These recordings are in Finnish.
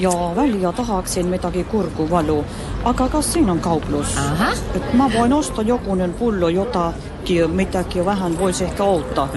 ja välja tahaksin midagi kurkuvalu. Aga kas siin on kauplus? Aha. Et mä voin ostaa jokunen pullo jotakin, mitäkin vähän voisi ehkä auttaa.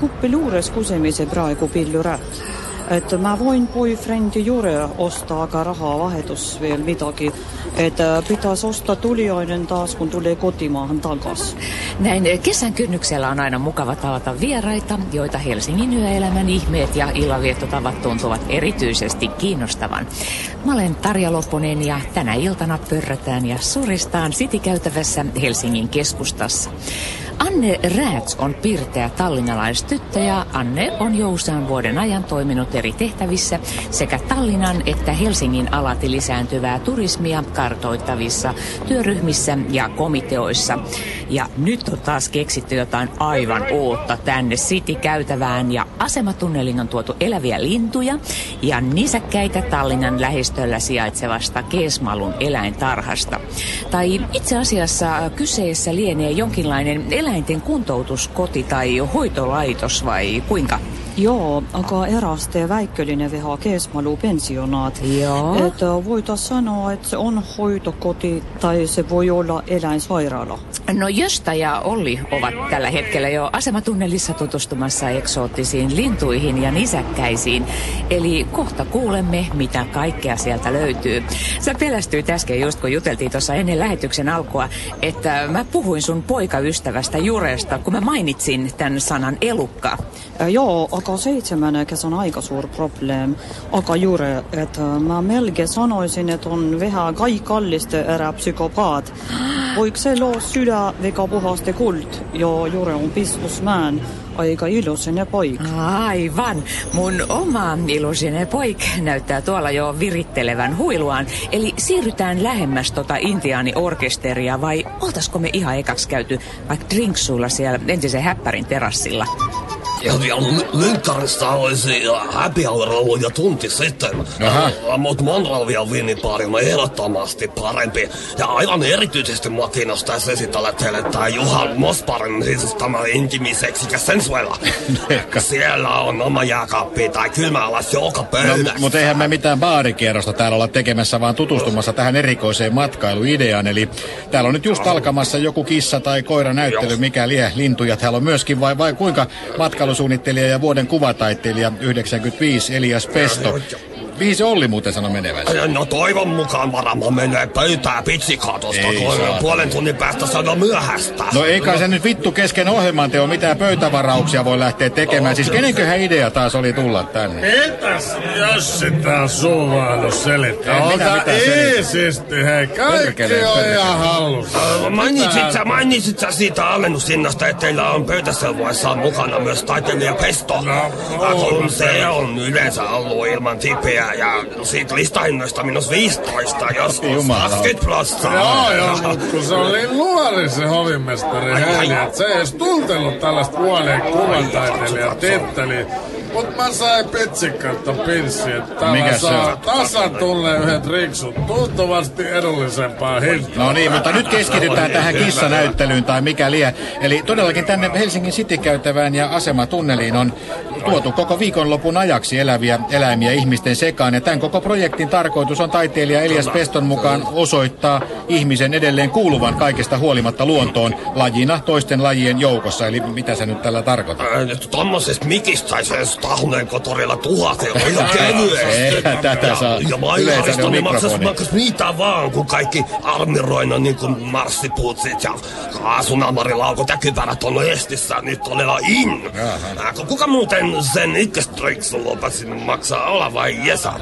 Kuppi luures kusemise praegu pillurät. Et mä voin boyfriendi juurde ostaa aga rahavahetus veel midagi. Et äh, pitäisi ostaa tuliainen taas, kun tulee kotimaahan takas. Näin kesän kynnyksellä on aina mukava tavata vieraita, joita Helsingin yöelämän ihmeet ja illaviettotavatt tuntuvat erityisesti kiinnostavan. Mä olen Tarja Lopponen ja tänä iltana pörrätään ja suristaan City-käytävässä Helsingin keskustassa. Anne Rääts on pirteä tallinnalaistyttö ja Anne on jo usean vuoden ajan toiminut eri tehtävissä sekä Tallinnan että Helsingin alati lisääntyvää turismia kartoittavissa työryhmissä ja komiteoissa. Ja nyt on taas keksitty jotain aivan uutta tänne City-käytävään ja asematunnelin on tuotu eläviä lintuja ja nisäkkäitä Tallinnan lähistöllä sijaitsevasta Keesmalun eläintarhasta. Tai itse asiassa kyseessä lienee jonkinlainen eläinten kuntoutuskoti tai hoitolaitos vai kuinka? Joo, aga eraste väikköline viha Keesmalu pensionaat. Joo. Et äh, sanoa, että se on hoitokoti tai se voi olla eläinsairaala. No Josta ja Olli ovat tällä hetkellä jo asematunnelissa tutustumassa eksoottisiin lintuihin ja nisäkkäisiin. Eli kohta kuulemme, mitä kaikkea sieltä löytyy. Sä pelästyit äsken just kun juteltiin tuossa ennen lähetyksen alkua, että mä puhuin sun poikaystävästä Juresta, kun mä mainitsin tämän sanan elukka. Äh, Joo, aga seitsemänäkäs on aika suur probleem. Aga Jure, et äh, mä melkein sanoisin, että on vähän kaikalliste ära psykopaat. Voiko se loo sydä vika puhaste kuld ja Jure on pistusmään aika iloinen poik. Aivan. Mun oma ilusinen poik näyttää tuolla jo virittelevän huiluaan. Eli siirrytään lähemmäs tota intiaani-orkesteria vai oltaisiko me ihan ekaksi käyty vaikka drinksuilla siellä entisen häppärin terassilla? Ja vielä Lynkkarista olisi happy hour ollut jo tunti sitten. Mutta Monrovia viinipaari on ehdottomasti parempi. Ja aivan erityisesti mua kiinnostaisi esitellä teille tää Juha Mosparin siis tämä intimiseksi ja sensuella. Siellä on oma jääkaappi tai kylmä alas joka No, pöydässä. mutta eihän me mitään baarikierrosta täällä olla tekemässä, vaan tutustumassa tähän erikoiseen matkailuideaan. Eli täällä on nyt just alkamassa joku kissa tai koira näyttely, mikä lie. Lintuja täällä on myöskin, vai, vai kuinka matkailusuunnittelija ja vuoden kuvataiteilija 95 Elias Pesto. Mihin se Olli muuten sanoi menevänsä? No toivon mukaan varmaan menee pöytää pitsikaatosta, Ei kun saatana. puolen tunnin päästä jo myöhäistä. No ei kai se nyt vittu kesken ohjelman teo mitään pöytävarauksia voi lähteä tekemään. Siis kenenköhän idea taas oli tulla tänne? Mitäs jos sitä suvailu selittää? Ota iisisti, hei. Kaikki on ihan hallussa. Mainitsit sä, mainitsit sä siitä alennusinnasta, että teillä on pöytäselvoissa mukana myös taiteilija Pesto? No, kun se on yleensä ollut ilman tipeä ja siitä listahinnoista minus 15, joskus Jumala. 20 plussaa. Joo, joo, mutta kun se oli nuori se hovimestari. Heili, että se ei edes tuntenut tällaista puoleen kuvataiteilijan titteliä. Mut mä sain pitsikkatta pinssi, että Mikä se saa on? tasatunne yhdet riksut tuntuvasti edullisempaa hintaa. No niin, mutta nyt keskitytään tähän kissanäyttelyyn tai mikä lie. Eli todellakin tänne Helsingin City-käytävään ja asematunneliin on tuotu koko viikonlopun ajaksi eläviä eläimiä ihmisten sekaan. Ja tämän koko projektin tarkoitus on taiteilija Elias Peston mukaan osoittaa ihmisen edelleen kuuluvan kaikesta huolimatta luontoon lajina toisten lajien joukossa. Eli mitä sä nyt tällä nyt Tommosesta mikistä saisi edes tahuneen kotorilla tuhat euroa ihan kevyesti. Eihän tätä saa. Ja, Yleensä ne niin mikrofoni. maksas mitä vaan, kun kaikki armiroinnan niin kuin marssipuutsit ja kaasunamarilaukut ja kypärät on estissä nyt todella in. Kuka muuten sen ykköstriksun lupasi maksaa olla vai Jesa?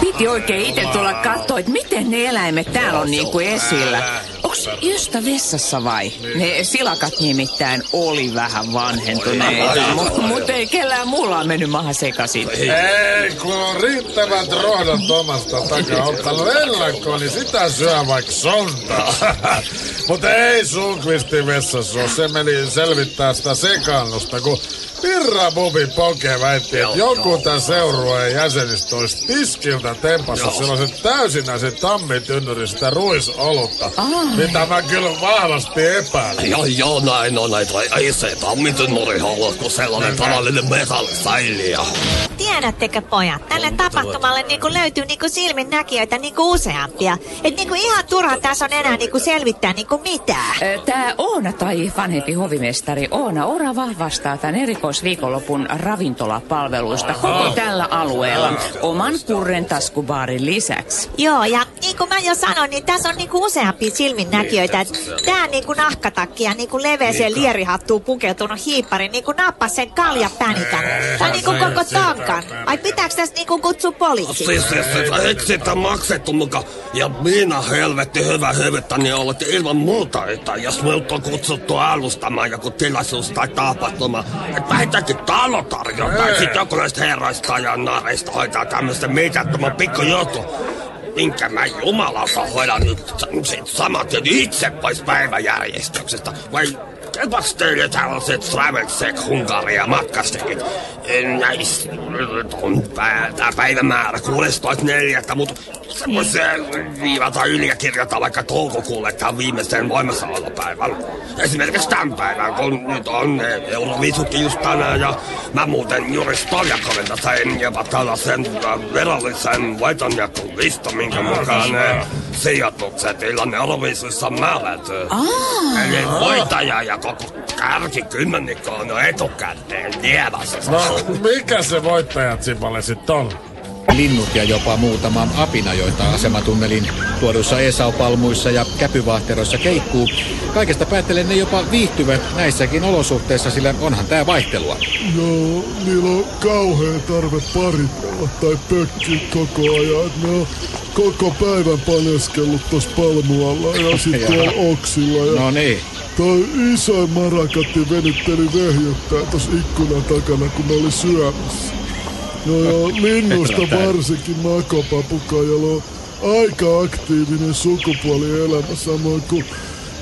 Piti oikein itse tulla katsoa, että miten ne eläimet täällä on niinku esillä. Onks Josta vessassa vai? Ne silakat nimittäin oli vähän vanhentuneita, mutta mut ei kellään mulla on mennyt maha sekaisin. Ei, kun on riittävät rohdot omasta takaa ottanut ennakkoon, niin sitä syö vaikka sontaa. Mutta ei Sundqvistin vessassa ole. Se meni selvittää sitä sekaannusta, kun Pirra Bubi Poke väitti, että joku tämän seurueen jäsenistä olisi tiskiltä tempassa sellaisen täysinäisen tammitynnyrin sitä ruisolutta, mitä mä kyllä vahvasti epäilen. Joo, joo, näin on. Ei, ei se tammitynuri halua kuin sellainen tavallinen metallisäiliö. Tiedättekö pojat, tälle tapahtumalle niinku löytyy niinku silminnäkijöitä niinku useampia. Et niinku ihan turha tässä on enää niinku selvittää niinku mitään. Tämä Oona tai vanhempi hovimestari Oona Orava vastaa tämän erikoisviikonlopun ravintolapalveluista koko tällä alueella oman kurren taskubaarin lisäksi. Joo, ja niin kuin mä jo sanoin, niin tässä on niinku useampia silminnäkijöitä. Et tää niinku nahkatakki ja niinku leveeseen lierihattuun pukeutunut hiippari niinku nappas sen kaljapänikän. Tai niinku koko tonkan. Ai pitääks tässä niinku kutsua poliisi? Siis, siis, siis, eikö sitä maksettu muka? Ja minä helvetti hyvä hyvettä, niin olet ilman muuta, että jos minut on kutsuttu alustamaan joku tilaisuus tai tapahtuma, että vähintäänkin talotarjo tai sitten joku näistä herroista ja nareista hoitaa tämmöistä mitättömän pikku juttu. Minkä mä jumalauta hoidan nyt sit samat itse pois päiväjärjestyksestä. Vai teille tällaiset travel sec Hungaria matkastekit? Näis on pää, tää päivämäärä 16.4. Mutta se voisi viivata yli ja kirjata vaikka toukokuulle tämän viimeisen voimassaolopäivän. Esimerkiksi tämän päivän, kun nyt on Euroviisutkin just tänään ja mä muuten juuri Stoljakovilta sain jopa tällaisen verallisen voitonjakolistan, minkä mukaan ne sijoitukset illan Euroviisuissa määrätyy. Eli voittaja ja koko kärki kymmenikko on etukäteen tiedossa. No, mikä se voittajat Sipalle sit on? Linnut ja jopa muutama apina, joita asematunnelin tuodussa Esaupalmuissa ja käpyvahteroissa keikkuu. Kaikesta päättelen ne jopa viihtyvät näissäkin olosuhteissa, sillä onhan tää vaihtelua. Joo, niillä on kauhea tarve paritella tai pökkiä koko ajan. Ne on koko päivän paneskellut tossa palmualla ja sit Jaha. tuolla oksilla. Ja No niin. toi isoin marakatti venytteli vehjettää tossa ikkunan takana, kun ne oli syömässä. No ja linnusta varsinkin makopapuka, jolla on aika aktiivinen sukupuolielämä, samoin kuin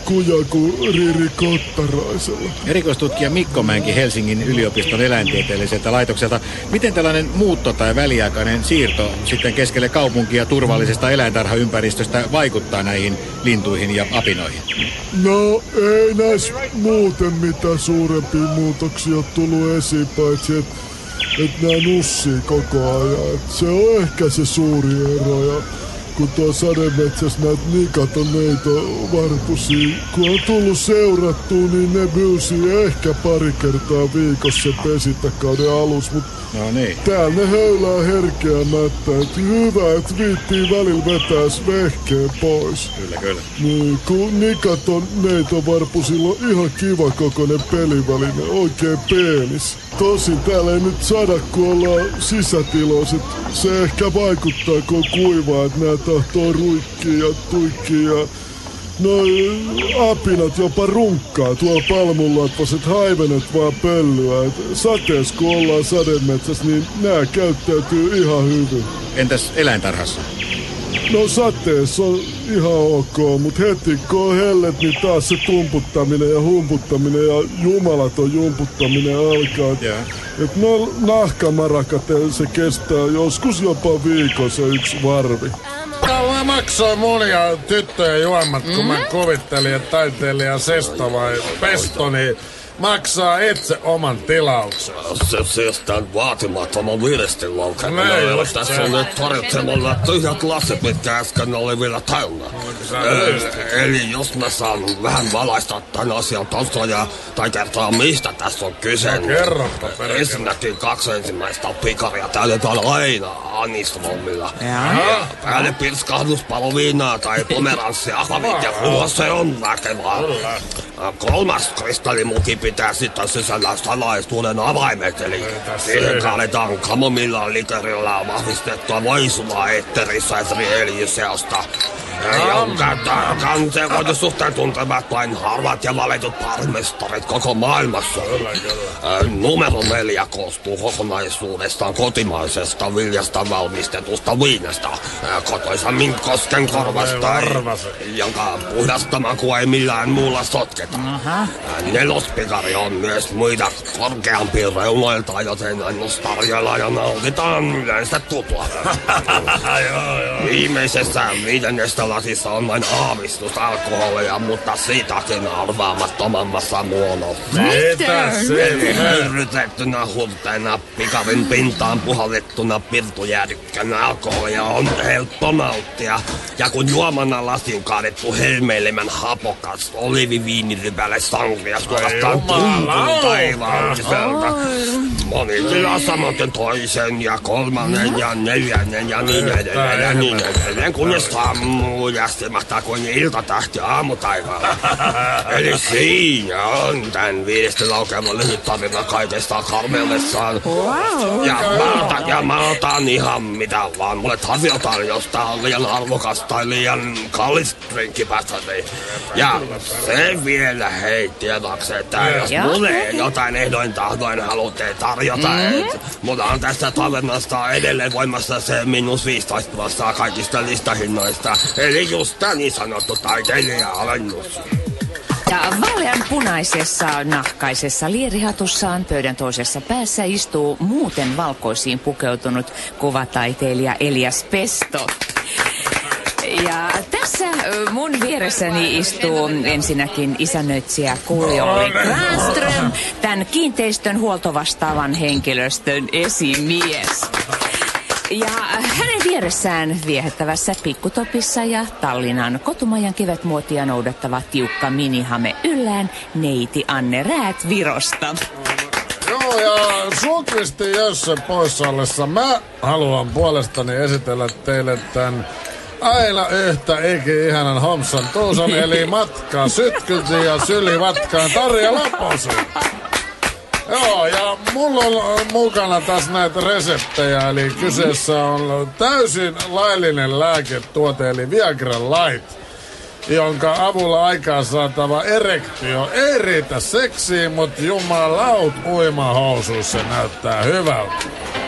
kujaku Riri Kottaraisella. Erikoistutkija Mikko Määnki Helsingin yliopiston eläintieteelliseltä laitokselta. Miten tällainen muutto tai väliaikainen siirto sitten keskelle kaupunkia turvallisesta eläintarhaympäristöstä vaikuttaa näihin lintuihin ja apinoihin? No ei näissä muuten mitään suurempia muutoksia tullut esiin, paitsi että et nää nussii koko ajan. Et se on ehkä se suuri ero ja kun tuo sademetsässä näitä nikat on neito varpusia. Kun on tullut seurattua, niin ne bylsii ehkä pari kertaa viikossa sen pesintäkauden alus, mutta No niin. Täällä ne höylää herkeämättä, et hyvä, et viittii välillä vetääs vehkeen pois. Kyllä, kyllä. Niin, kun nikat on neitovarpusilla on ihan kiva kokoinen peliväline, oikein peenis. Tosin täällä ei nyt sada, kun ollaan sisätiloiset. Se ehkä vaikuttaa, kun on kuivaa, että nää tahtoo ruikkia ja tuikkia ja Noi apinat jopa runkkaa tuolla palmunlatvaset haivenet vaan pöllyä. Et satees kun ollaan sademetsässä, niin nää käyttäytyy ihan hyvin. Entäs eläintarhassa? No sateessa on ihan ok, mut heti kun on hellet, niin taas se tumputtaminen ja humputtaminen ja jumalaton jumputtaminen alkaa. Joo. et no nahkamarakat, se kestää joskus jopa viikon se yksi varvi. Kauan maksoi mun ja tyttöjen juomat, kun mä kuvittelin, että taiteilija Sesto vai Pesto, niin maksaa itse oman tilauksen. Se siis tän vaatimattoman viidestin loukan. Näin No, tässä on nyt tarjottavalla tyhjät lasit, mitkä äsken oli vielä täynnä. just? Eli jos mä saan vähän valaista tämän asian taustaa tai kertoa mistä tässä on kyse. niin kerropa. Ensinnäkin kaksi ensimmäistä pikaria täytetään aina anisvommilla. Jaa. Päälle pirskahdus paloviinaa tai pomeranssi. Ahvavit ja kuva se on väkevää. Kolmas kristallimuki pitää sitten sisällä salaisuuden avaimet, eli siihen kaadetaan kamomilla likerillä vahvistettua voisuvaa etterissä öljyseosta, jonka tarkan sekoitussuhteen tuntevat vain harvat ja valitut parmestarit koko maailmassa. Ö, Numero neljä koostuu kokonaisuudestaan kotimaisesta viljasta valmistetusta viinestä, ö, kotoisan Minkkosken korvasta, jonka puhdasta makua ei millään muulla sotketa. Ä, Nelospikari on myös muita korkeampi reunoilta, joten annos tarjolla ja nautitaan yleensä tutua. Viimeisessä viidennestä viinilasissa on vain aavistus alkoholia, mutta siitäkin arvaamattomammassa muodossa. Mitä se? Höyrytettynä hurteena pikavin pintaan puhallettuna pirtujäädykkänä alkoholia on helppo nauttia. Ja kun juomana lasin kaadettu helmeilemän hapokas oliviviinirypäle sangria suorastaan tuntuu taivaalliselta. Moni tilaa samaten toisen ja kolmannen ja neljännen ja niin edelleen ja niin edelleen, kunnes sammuu jästimättä kuin iltatähti aamutaivaalla. Eli siinä on tän viidestä laukeaman lyhyt tarina kaikesta karmeudessaan. Wow. Ja mä otan, ja mä otan ihan mitä vaan. Mulle tarjotaan jostain liian arvokas tai liian kallis drinkki päästäni. Ja se vielä hei tiedoksi, että jos Joo. mulle jotain ehdoin tahdoin haluatte tarjota, mm. et mulla on tästä tavernasta edelleen voimassa se miinus 15 prosenttia kaikista listahinnoista. Eli just tää niin sanottu taiteilija-alennus. Ja vaalean punaisessa nahkaisessa lierihatussaan pöydän toisessa päässä istuu muuten valkoisiin pukeutunut kuvataiteilija Elias Pesto. Ja tässä mun vieressäni istuu ensinnäkin isännöitsijä Kulli-Olli Granström, tämän kiinteistön huoltovastaavan henkilöstön esimies. Ja hänen vieressään viehättävässä pikkutopissa ja Tallinnan kotumajan kevätmuotia noudattava tiukka minihame yllään neiti Anne Räät Virosta. Joo, ja Sukristi Jössä poissa ollessa mä haluan puolestani esitellä teille tämän aina yhtä iki ihanan Homsan Tuuson, eli matkaa sytkylti ja sylivatkaan Tarja Laposen. Joo, ja mulla on mukana tässä näitä reseptejä, eli kyseessä on täysin laillinen lääketuote, eli Viagra Light, jonka avulla aikaan saatava erektio ei riitä seksiin, mutta jumalaut uimahousuissa näyttää hyvältä.